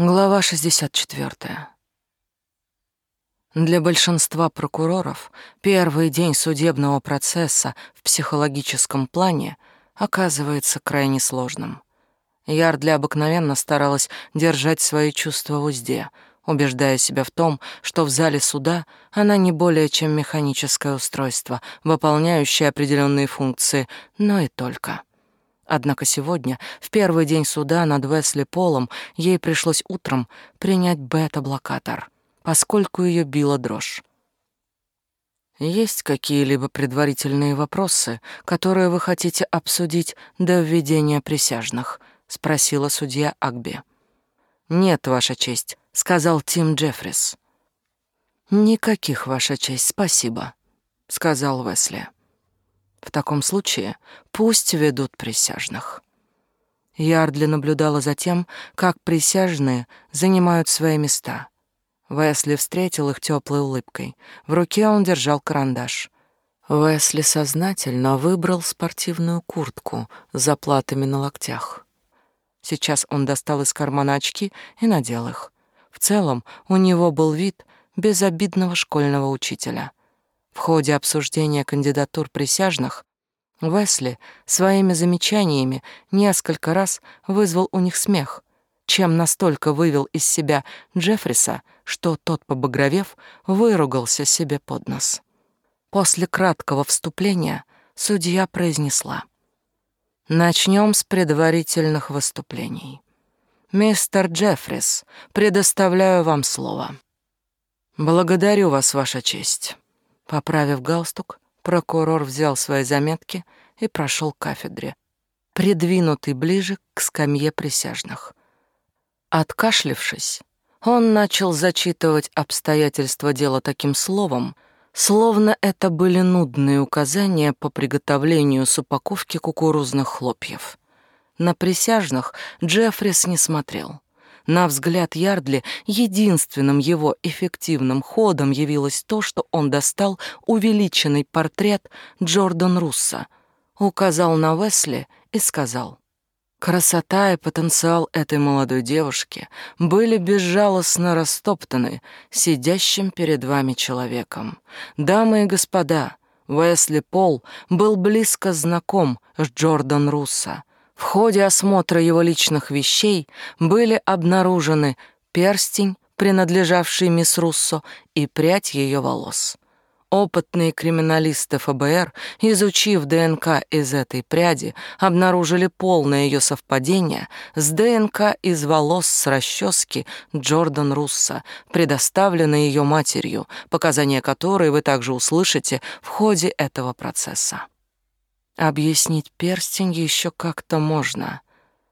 Глава 64. Для большинства прокуроров первый день судебного процесса в психологическом плане оказывается крайне сложным. Ярдли обыкновенно старалась держать свои чувства в узде, убеждая себя в том, что в зале суда она не более чем механическое устройство, выполняющее определенные функции, но и только. Однако сегодня, в первый день суда над Весли Полом, ей пришлось утром принять бета-блокатор, поскольку ее била дрожь. Есть какие-либо предварительные вопросы, которые вы хотите обсудить до введения присяжных? спросила судья Агби. Нет, ваша честь, сказал Тим Джеффрис. Никаких, ваша честь, спасибо, сказал Весли. В таком случае пусть ведут присяжных. Ярдли наблюдала за тем, как присяжные занимают свои места. Весли встретил их теплой улыбкой. В руке он держал карандаш. Весли сознательно выбрал спортивную куртку с заплатами на локтях. Сейчас он достал из кармана очки и надел их. В целом у него был вид безобидного школьного учителя — в ходе обсуждения кандидатур присяжных Весли своими замечаниями несколько раз вызвал у них смех, чем настолько вывел из себя Джеффриса, что тот, побагровев, выругался себе под нос. После краткого вступления судья произнесла. «Начнем с предварительных выступлений. Мистер Джеффрис, предоставляю вам слово». «Благодарю вас, Ваша честь». Поправив галстук, прокурор взял свои заметки и прошел к кафедре, придвинутый ближе к скамье присяжных. Откашлившись, он начал зачитывать обстоятельства дела таким словом, словно это были нудные указания по приготовлению с упаковки кукурузных хлопьев. На присяжных Джеффрис не смотрел. На взгляд Ярдли единственным его эффективным ходом явилось то, что он достал увеличенный портрет Джордан Русса, указал на Весли и сказал — Красота и потенциал этой молодой девушки были безжалостно растоптаны сидящим перед вами человеком. Дамы и господа, Уэсли Пол был близко знаком с Джордан Русса, в ходе осмотра его личных вещей были обнаружены перстень, принадлежавший мисс Руссо, и прядь ее волос. Опытные криминалисты ФБР, изучив ДНК из этой пряди, обнаружили полное ее совпадение с ДНК из волос с расчески Джордан Русса, предоставленной ее матерью, показания которой вы также услышите в ходе этого процесса. Объяснить перстень еще как-то можно.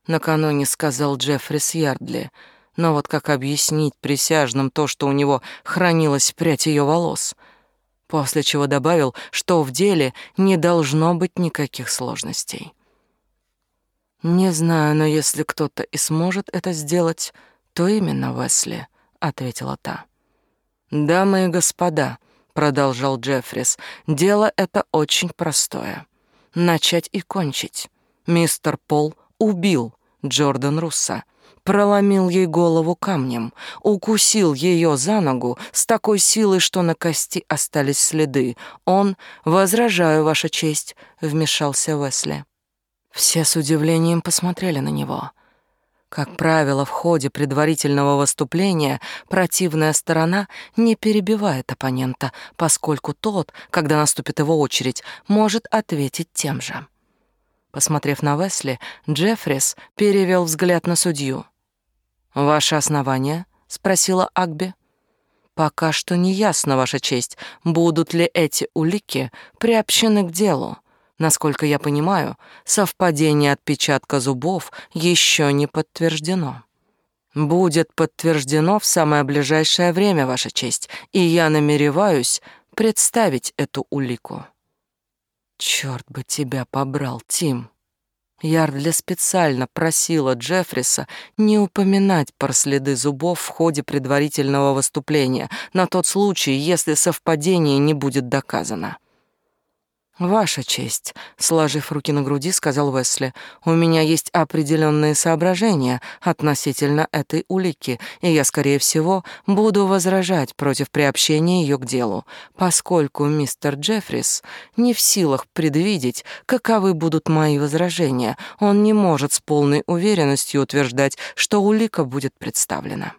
Накануне сказал Джеффрис Ярдли. Но вот как объяснить присяжным то, что у него хранилась прядь ее волос? После чего добавил, что в деле не должно быть никаких сложностей. «Не знаю, но если кто-то и сможет это сделать, то именно Весли», — ответила та. «Дамы и господа», — продолжал Джеффрис, — «дело это очень простое начать и кончить. Мистер Пол убил Джордан Русса, проломил ей голову камнем, укусил ее за ногу с такой силой, что на кости остались следы. Он, возражаю, Ваша честь, вмешался Весли. Все с удивлением посмотрели на него. Как правило, в ходе предварительного выступления противная сторона не перебивает оппонента, поскольку тот, когда наступит его очередь, может ответить тем же. Посмотрев на Весли, Джеффрис перевел взгляд на судью. «Ваше основание?» — спросила Агби. «Пока что не ясно, Ваша честь, будут ли эти улики приобщены к делу. Насколько я понимаю, совпадение отпечатка зубов еще не подтверждено. Будет подтверждено в самое ближайшее время, Ваша честь, и я намереваюсь представить эту улику. Черт бы тебя побрал, Тим. Ярдли специально просила Джеффриса не упоминать про следы зубов в ходе предварительного выступления, на тот случай, если совпадение не будет доказано. «Ваша честь», — сложив руки на груди, сказал Уэсли, «у меня есть определенные соображения относительно этой улики, и я, скорее всего, буду возражать против приобщения ее к делу, поскольку мистер Джеффрис не в силах предвидеть, каковы будут мои возражения. Он не может с полной уверенностью утверждать, что улика будет представлена».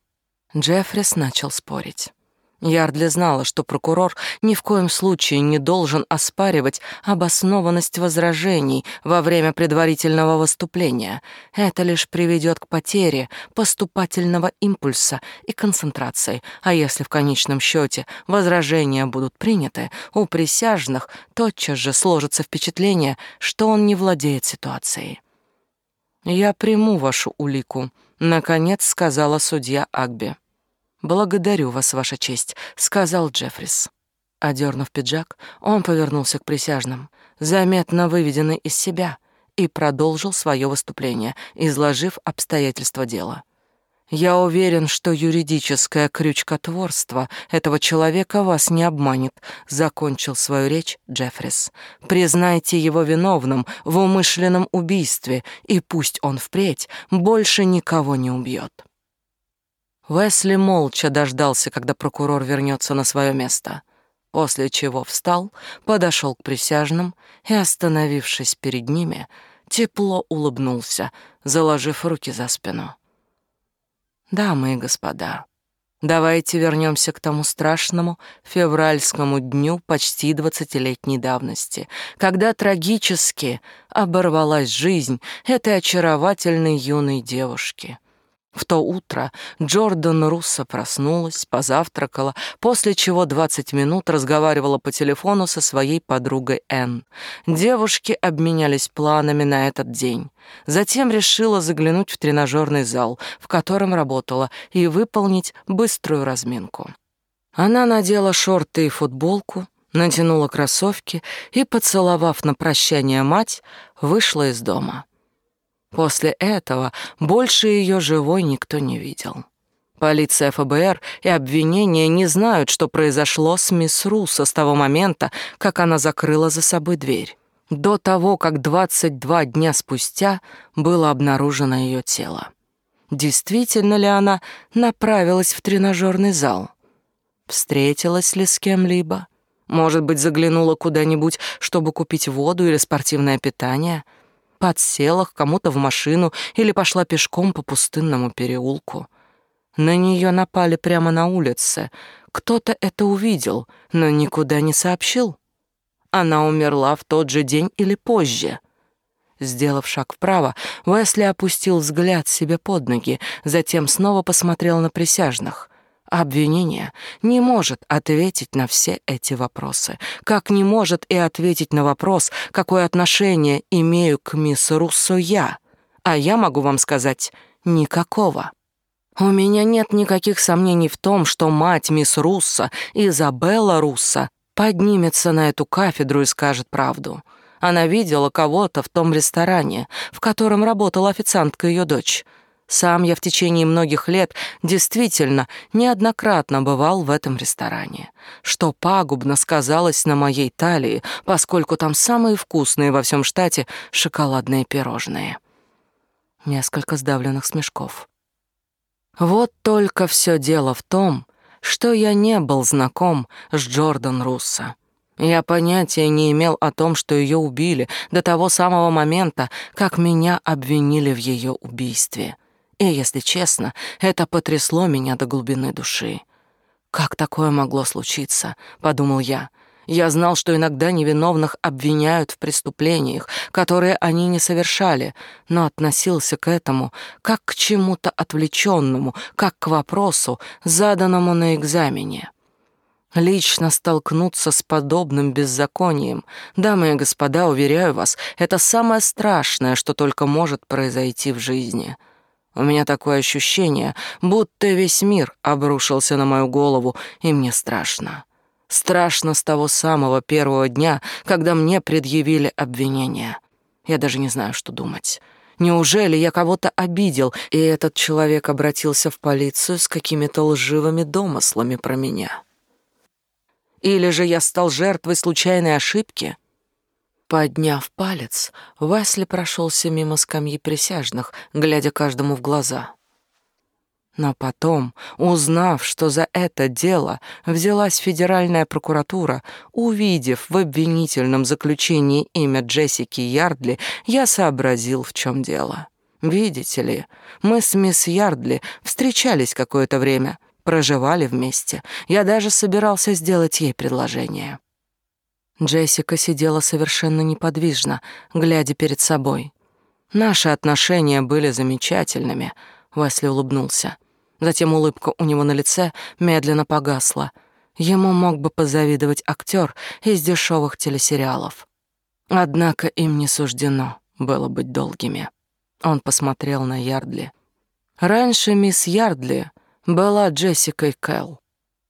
Джеффрис начал спорить. Ярдли знала, что прокурор ни в коем случае не должен оспаривать обоснованность возражений во время предварительного выступления. Это лишь приведет к потере поступательного импульса и концентрации, а если в конечном счете возражения будут приняты, у присяжных тотчас же сложится впечатление, что он не владеет ситуацией. «Я приму вашу улику», — наконец сказала судья Агби. «Благодарю вас, Ваша честь», — сказал Джеффрис. Одернув пиджак, он повернулся к присяжным, заметно выведенный из себя, и продолжил свое выступление, изложив обстоятельства дела. «Я уверен, что юридическое крючкотворство этого человека вас не обманет», — закончил свою речь Джеффрис. «Признайте его виновным в умышленном убийстве, и пусть он впредь больше никого не убьет». Уэсли молча дождался, когда прокурор вернется на свое место, после чего встал, подошел к присяжным и, остановившись перед ними, тепло улыбнулся, заложив руки за спину. «Дамы и господа, давайте вернемся к тому страшному февральскому дню почти двадцатилетней давности, когда трагически оборвалась жизнь этой очаровательной юной девушки». В то утро Джордан Руссо проснулась, позавтракала, после чего 20 минут разговаривала по телефону со своей подругой Энн. Девушки обменялись планами на этот день. Затем решила заглянуть в тренажерный зал, в котором работала, и выполнить быструю разминку. Она надела шорты и футболку, натянула кроссовки и, поцеловав на прощание мать, вышла из дома. После этого больше ее живой никто не видел. Полиция ФБР и обвинения не знают, что произошло с мисс Руссо с того момента, как она закрыла за собой дверь, до того, как 22 дня спустя было обнаружено ее тело. Действительно ли она направилась в тренажерный зал? Встретилась ли с кем-либо? Может быть, заглянула куда-нибудь, чтобы купить воду или спортивное питание — подсела к кому-то в машину или пошла пешком по пустынному переулку. На нее напали прямо на улице. Кто-то это увидел, но никуда не сообщил. Она умерла в тот же день или позже. Сделав шаг вправо, Уэсли опустил взгляд себе под ноги, затем снова посмотрел на присяжных — Обвинение не может ответить на все эти вопросы, как не может и ответить на вопрос, какое отношение имею к мисс Руссо я. А я могу вам сказать, никакого. У меня нет никаких сомнений в том, что мать мисс Руссо, Изабелла Руссо, поднимется на эту кафедру и скажет правду. Она видела кого-то в том ресторане, в котором работала официантка ее дочь. Сам я в течение многих лет действительно неоднократно бывал в этом ресторане, что пагубно сказалось на моей талии, поскольку там самые вкусные во всем штате шоколадные пирожные. Несколько сдавленных смешков. Вот только все дело в том, что я не был знаком с Джордан Руссо. Я понятия не имел о том, что ее убили до того самого момента, как меня обвинили в ее убийстве. И, если честно, это потрясло меня до глубины души. «Как такое могло случиться?» — подумал я. Я знал, что иногда невиновных обвиняют в преступлениях, которые они не совершали, но относился к этому как к чему-то отвлеченному, как к вопросу, заданному на экзамене. Лично столкнуться с подобным беззаконием, дамы и господа, уверяю вас, это самое страшное, что только может произойти в жизни. У меня такое ощущение, будто весь мир обрушился на мою голову, и мне страшно. Страшно с того самого первого дня, когда мне предъявили обвинение. Я даже не знаю, что думать. Неужели я кого-то обидел, и этот человек обратился в полицию с какими-то лживыми домыслами про меня? Или же я стал жертвой случайной ошибки? Подняв палец, Васли прошелся мимо скамьи присяжных, глядя каждому в глаза. Но потом, узнав, что за это дело взялась федеральная прокуратура, увидев в обвинительном заключении имя Джессики Ярдли, я сообразил, в чем дело. Видите ли, мы с мисс Ярдли встречались какое-то время, проживали вместе. Я даже собирался сделать ей предложение. Джессика сидела совершенно неподвижно, глядя перед собой. Наши отношения были замечательными, Весли улыбнулся. Затем улыбка у него на лице медленно погасла. Ему мог бы позавидовать актер из дешевых телесериалов. Однако им не суждено было быть долгими. Он посмотрел на Ярдли. Раньше мисс Ярдли была Джессикой Кэлл.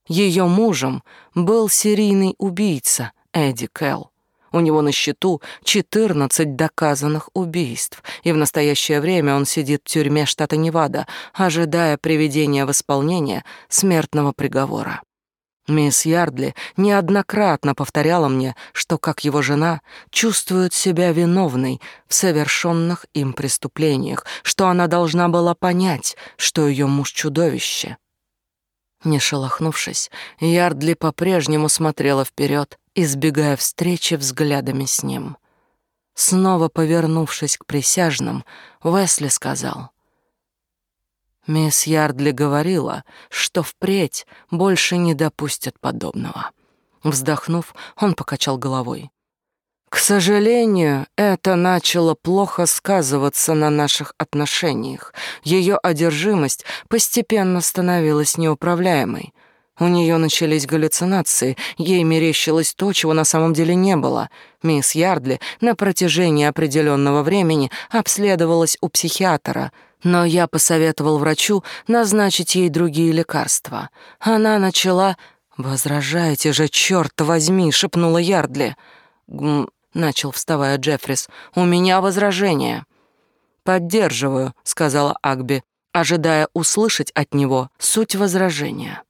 Ее мужем был серийный убийца Эдди Кэлл. У него на счету 14 доказанных убийств, и в настоящее время он сидит в тюрьме штата Невада, ожидая приведения в исполнение смертного приговора. Мисс Ярдли неоднократно повторяла мне, что, как его жена, чувствует себя виновной в совершенных им преступлениях, что она должна была понять, что ее муж чудовище. Не шелохнувшись, Ярдли по-прежнему смотрела вперед, избегая встречи взглядами с ним. Снова повернувшись к присяжным, Весли сказал — Мисс Ярдли говорила, что впредь больше не допустят подобного. Вздохнув, он покачал головой. К сожалению, это начало плохо сказываться на наших отношениях. Ее одержимость постепенно становилась неуправляемой. У нее начались галлюцинации, ей мерещилось то, чего на самом деле не было. Мисс Ярдли на протяжении определенного времени обследовалась у психиатра — но я посоветовал врачу назначить ей другие лекарства. Она начала... «Возражайте же, черт возьми!» — шепнула Ярдли. «Гм...» — начал, вставая Джеффрис. «У меня возражение». «Поддерживаю», — сказала Агби, ожидая услышать от него суть возражения.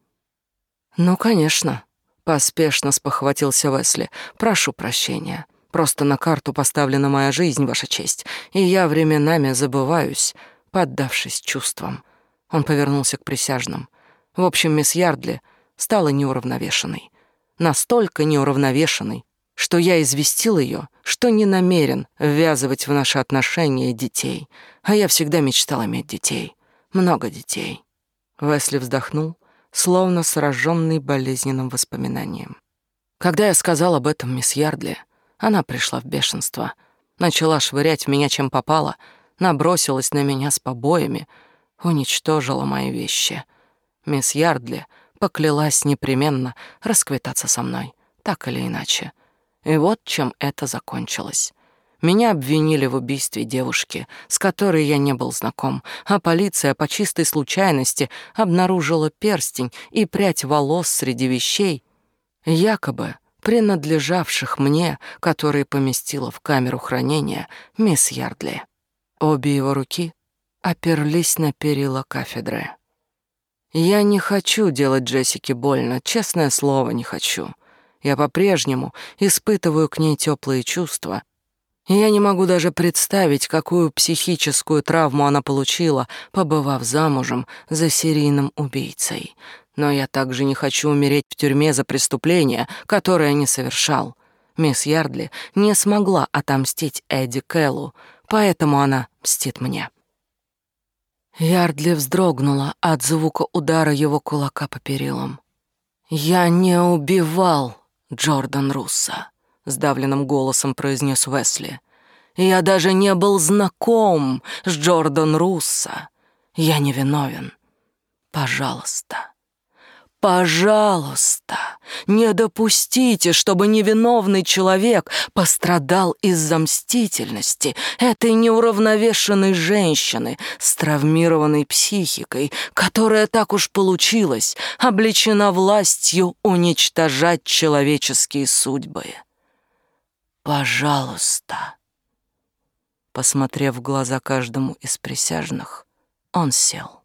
«Ну, конечно», — поспешно спохватился Весли. «Прошу прощения. Просто на карту поставлена моя жизнь, Ваша честь, и я временами забываюсь поддавшись чувствам. Он повернулся к присяжным. В общем, мисс Ярдли стала неуравновешенной. Настолько неуравновешенной, что я известил ее, что не намерен ввязывать в наши отношения детей. А я всегда мечтал иметь детей. Много детей. Весли вздохнул, словно сраженный болезненным воспоминанием. Когда я сказал об этом мисс Ярдли, она пришла в бешенство. Начала швырять меня чем попало — набросилась на меня с побоями, уничтожила мои вещи. Мисс Ярдли поклялась непременно расквитаться со мной, так или иначе. И вот чем это закончилось. Меня обвинили в убийстве девушки, с которой я не был знаком, а полиция по чистой случайности обнаружила перстень и прядь волос среди вещей, якобы принадлежавших мне, которые поместила в камеру хранения мисс Ярдли. Обе его руки оперлись на перила кафедры. Я не хочу делать Джессике больно, честное слово, не хочу. Я по-прежнему испытываю к ней теплые чувства. Я не могу даже представить, какую психическую травму она получила, побывав замужем за серийным убийцей. Но я также не хочу умереть в тюрьме за преступление, которое не совершал. Мисс Ярдли не смогла отомстить Эдди Кэллу, поэтому она мстит мне. Ярдли вздрогнула от звука удара его кулака по перилам. «Я не убивал Джордан Русса», — сдавленным голосом произнес Весли. «Я даже не был знаком с Джордан Русса. Я не виновен. Пожалуйста, Пожалуйста, не допустите, чтобы невиновный человек пострадал из-за мстительности этой неуравновешенной женщины с травмированной психикой, которая так уж получилась, облечена властью уничтожать человеческие судьбы. Пожалуйста. Посмотрев в глаза каждому из присяжных, он сел.